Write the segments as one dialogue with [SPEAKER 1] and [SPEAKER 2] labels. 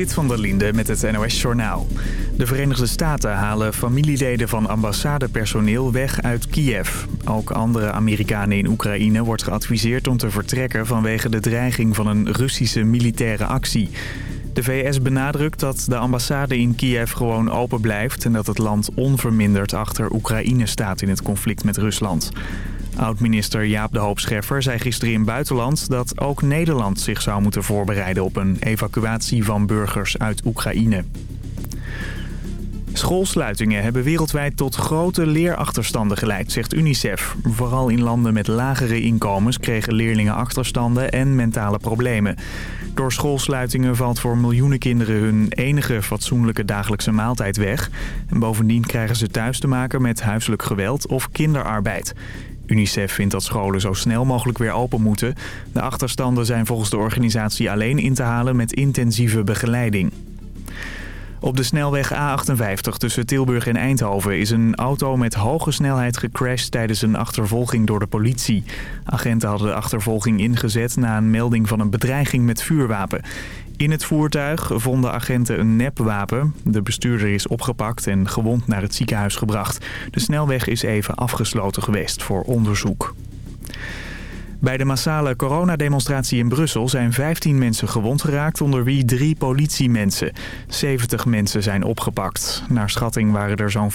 [SPEAKER 1] Sit van der Linde met het NOS-journaal. De Verenigde Staten halen familieleden van ambassadepersoneel weg uit Kiev. Ook andere Amerikanen in Oekraïne wordt geadviseerd om te vertrekken... vanwege de dreiging van een Russische militaire actie. De VS benadrukt dat de ambassade in Kiev gewoon open blijft... en dat het land onverminderd achter Oekraïne staat in het conflict met Rusland. Oud-minister Jaap de Hoop Scheffer zei gisteren in Buitenland dat ook Nederland zich zou moeten voorbereiden op een evacuatie van burgers uit Oekraïne. Schoolsluitingen hebben wereldwijd tot grote leerachterstanden geleid, zegt UNICEF. Vooral in landen met lagere inkomens kregen leerlingen achterstanden en mentale problemen. Door schoolsluitingen valt voor miljoenen kinderen hun enige fatsoenlijke dagelijkse maaltijd weg. En bovendien krijgen ze thuis te maken met huiselijk geweld of kinderarbeid. UNICEF vindt dat scholen zo snel mogelijk weer open moeten. De achterstanden zijn volgens de organisatie alleen in te halen met intensieve begeleiding. Op de snelweg A58 tussen Tilburg en Eindhoven is een auto met hoge snelheid gecrashed tijdens een achtervolging door de politie. Agenten hadden de achtervolging ingezet na een melding van een bedreiging met vuurwapen. In het voertuig vonden agenten een nepwapen. De bestuurder is opgepakt en gewond naar het ziekenhuis gebracht. De snelweg is even afgesloten geweest voor onderzoek. Bij de massale coronademonstratie in Brussel zijn 15 mensen gewond geraakt, onder wie drie politiemensen. 70 mensen zijn opgepakt. Naar schatting waren er zo'n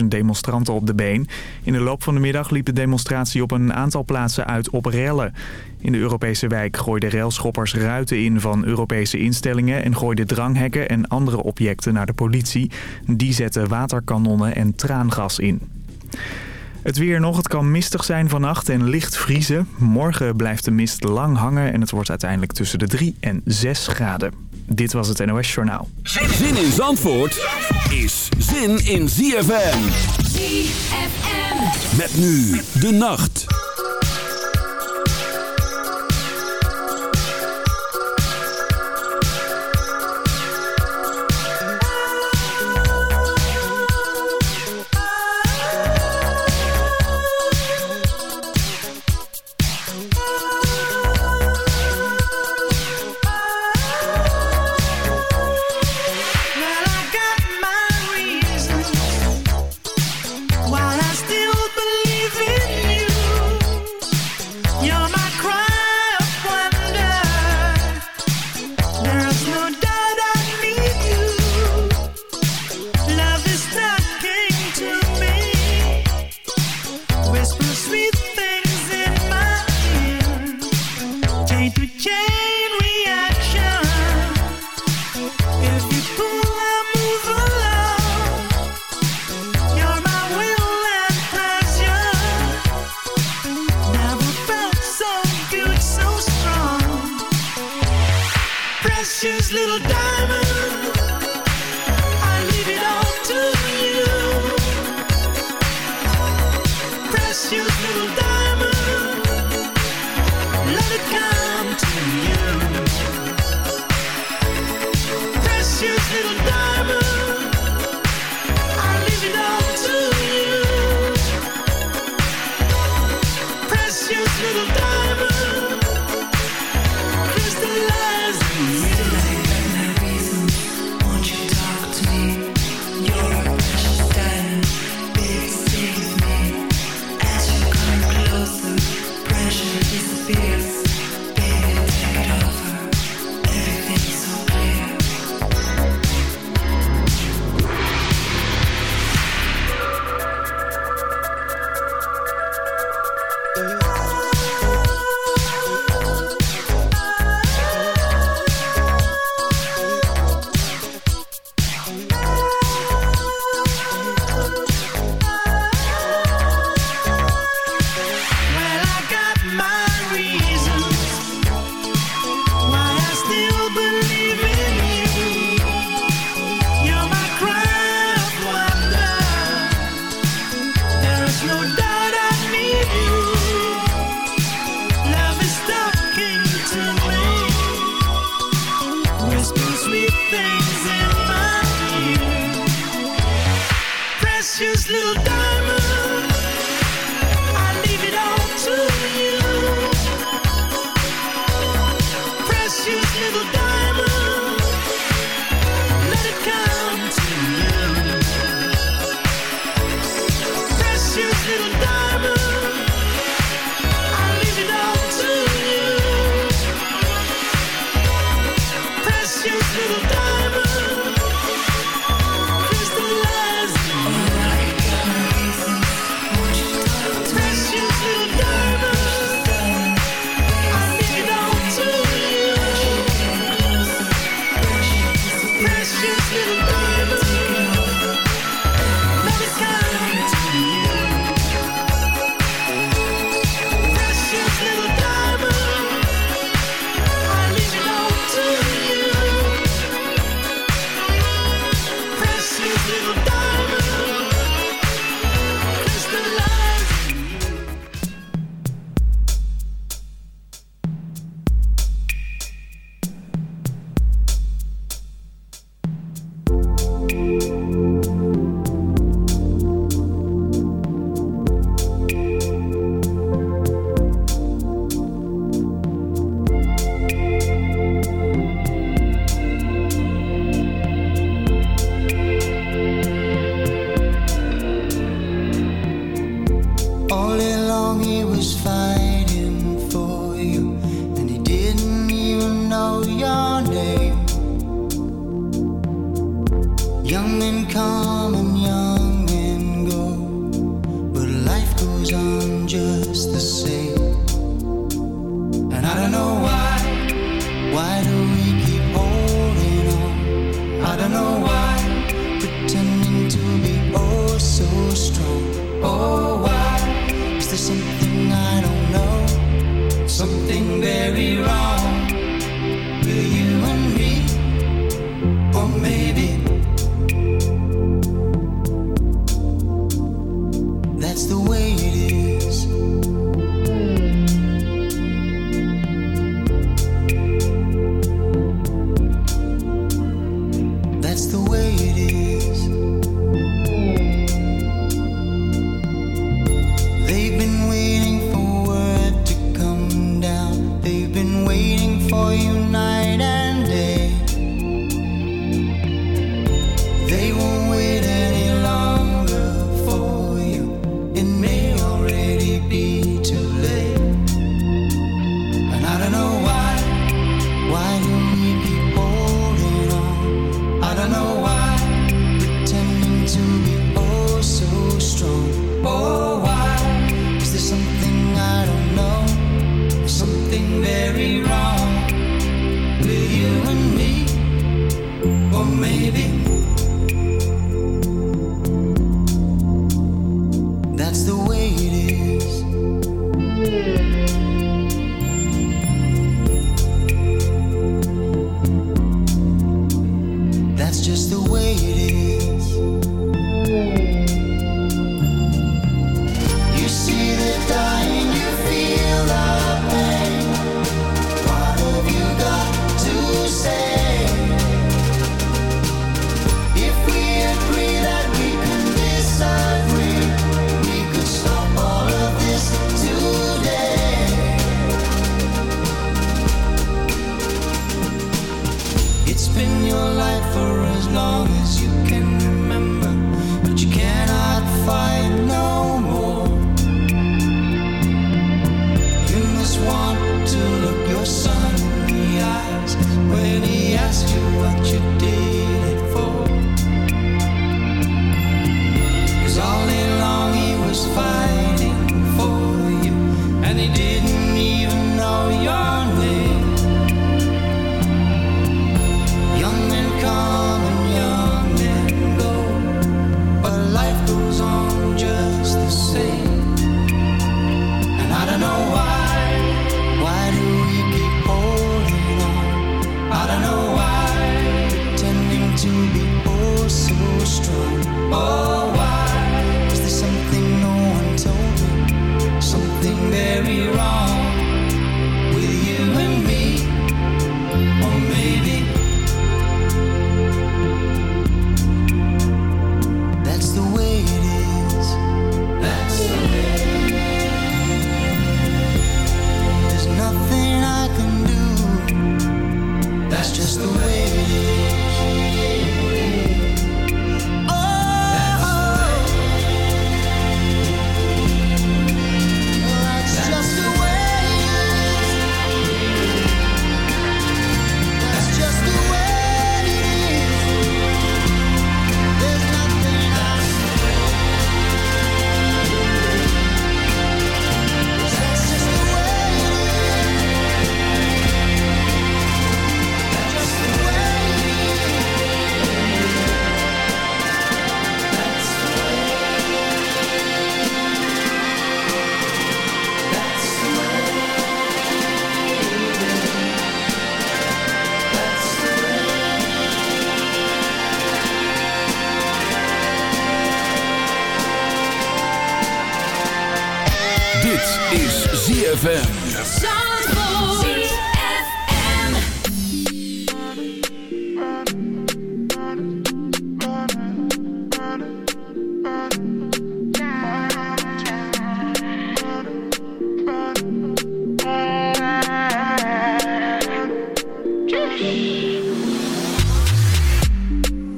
[SPEAKER 1] 50.000 demonstranten op de been. In de loop van de middag liep de demonstratie op een aantal plaatsen uit op rellen. In de Europese wijk gooiden railschoppers ruiten in van Europese instellingen... en gooiden dranghekken en andere objecten naar de politie. Die zetten waterkanonnen en traangas in. Het weer nog, het kan mistig zijn vannacht en licht vriezen. Morgen blijft de mist lang hangen en het wordt uiteindelijk tussen de 3 en 6 graden. Dit was het NOS Journaal.
[SPEAKER 2] Zin in Zandvoort is zin in ZFM.
[SPEAKER 3] ZFM.
[SPEAKER 2] Met nu de nacht.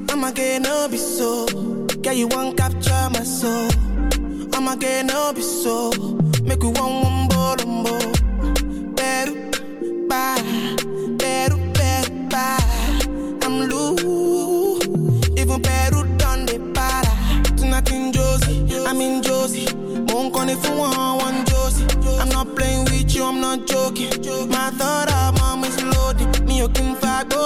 [SPEAKER 4] I'ma get no be so. Girl, you won't capture my soul. I'ma get no be so. Make we one one ball on ball. Better, bye. Better, better, bye. I'm loose. Even better done the para. Tonight in Josie, I'm in Josie. Won't call it for one, one Josie. I'm not playing with you, I'm not joking. My thought of mom is loaded. Me, you can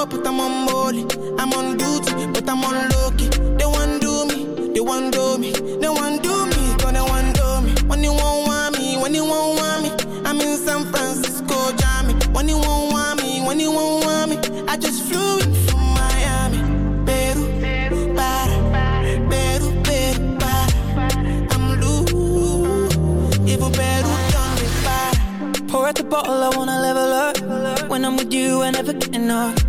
[SPEAKER 4] but I'm on molly. I'm on duty, but I'm on low key. They want do me, they want do me, they want do me, cause they want do me. When you won't want me, when you won't want me, I'm in San Francisco, Jammy. When you won't want me, when you won't want me, I just flew in from Miami. Peru, para, Peru, Peru, para. I'm loose, even Peru done me para.
[SPEAKER 5] Pour out the bottle, I wanna level up. When I'm with you, I never get enough.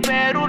[SPEAKER 6] opero.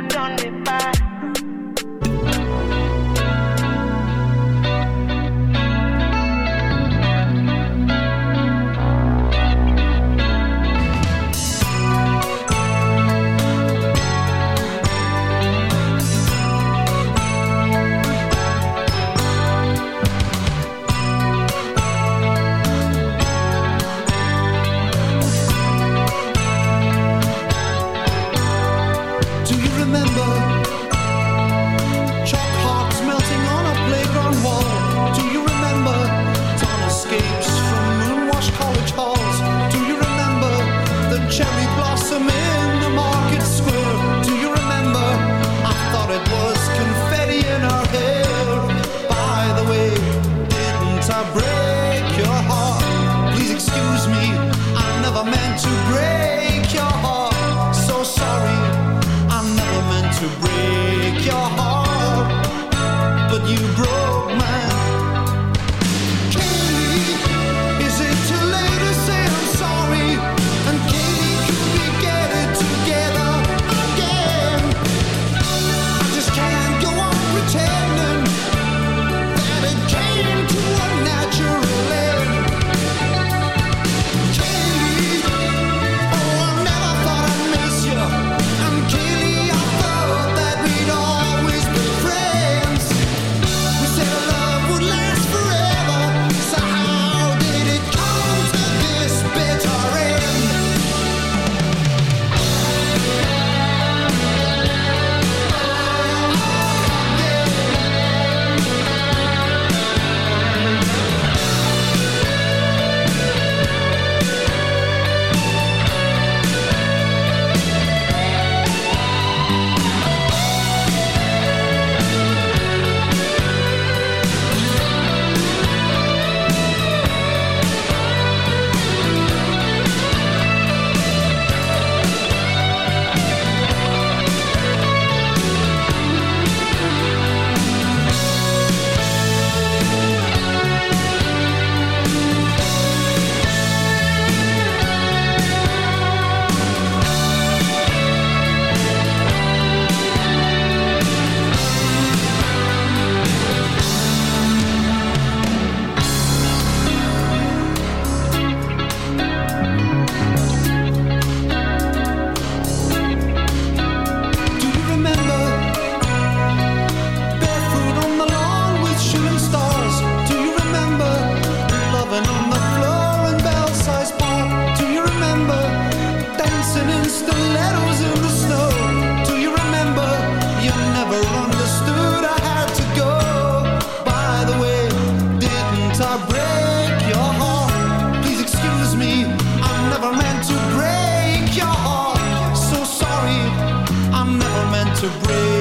[SPEAKER 6] to
[SPEAKER 7] breathe.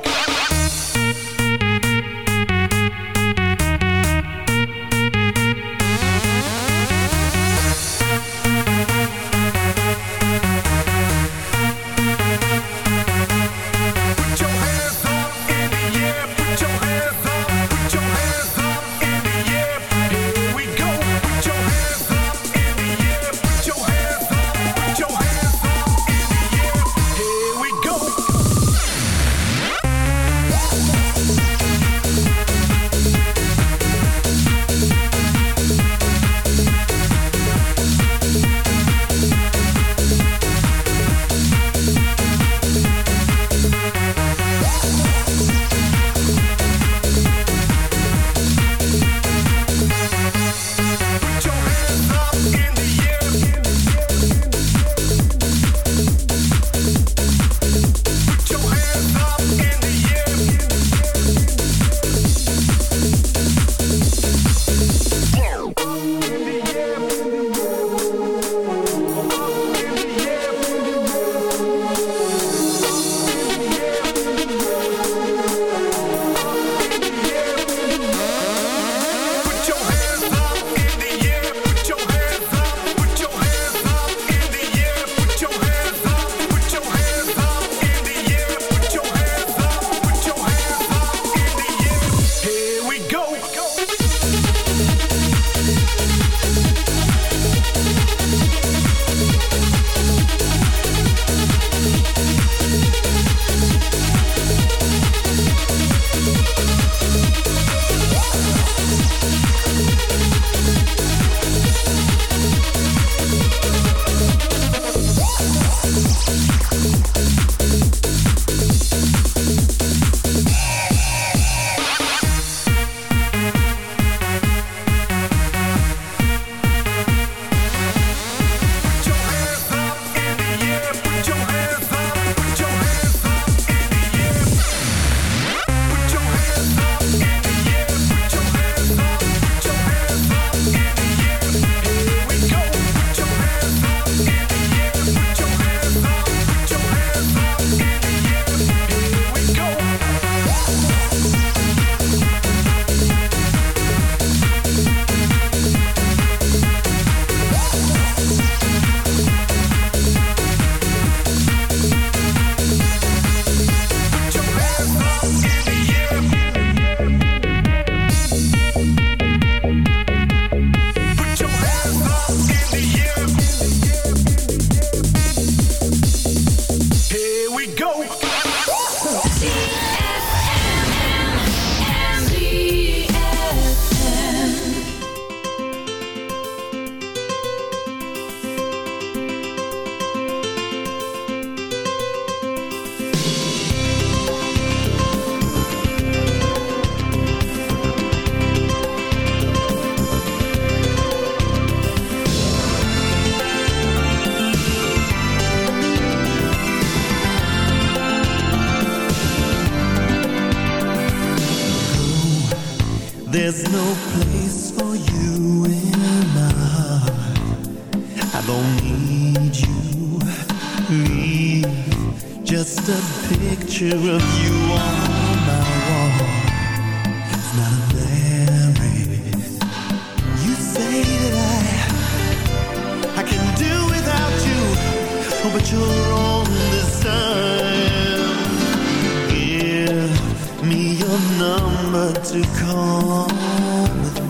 [SPEAKER 7] place for you in my heart. I don't need you. Leave just a picture of you on my wall. It's not there. You say that I I can do without you, oh, but you're on the side. Give me your number to call.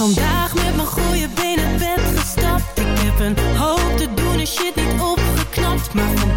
[SPEAKER 3] vandaag met mijn goede benen bed gestapt. Ik heb een hoop te doen en shit niet opgeknapt. Maar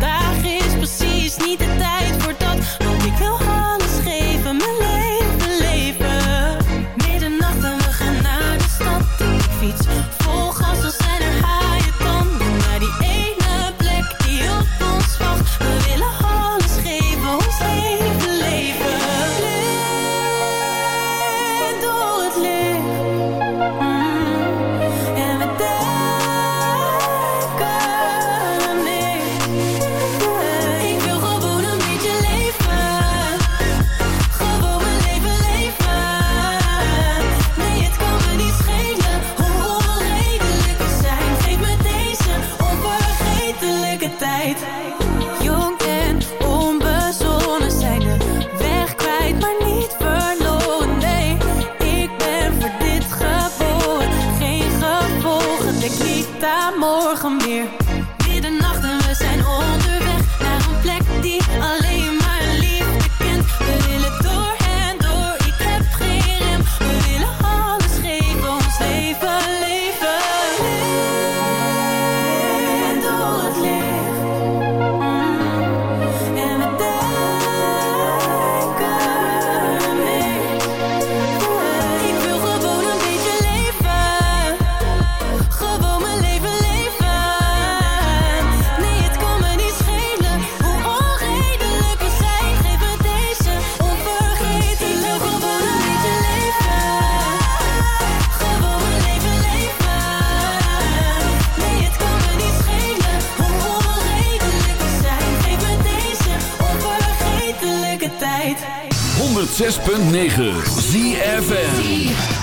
[SPEAKER 8] 106.9
[SPEAKER 9] ZFN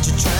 [SPEAKER 10] what you try.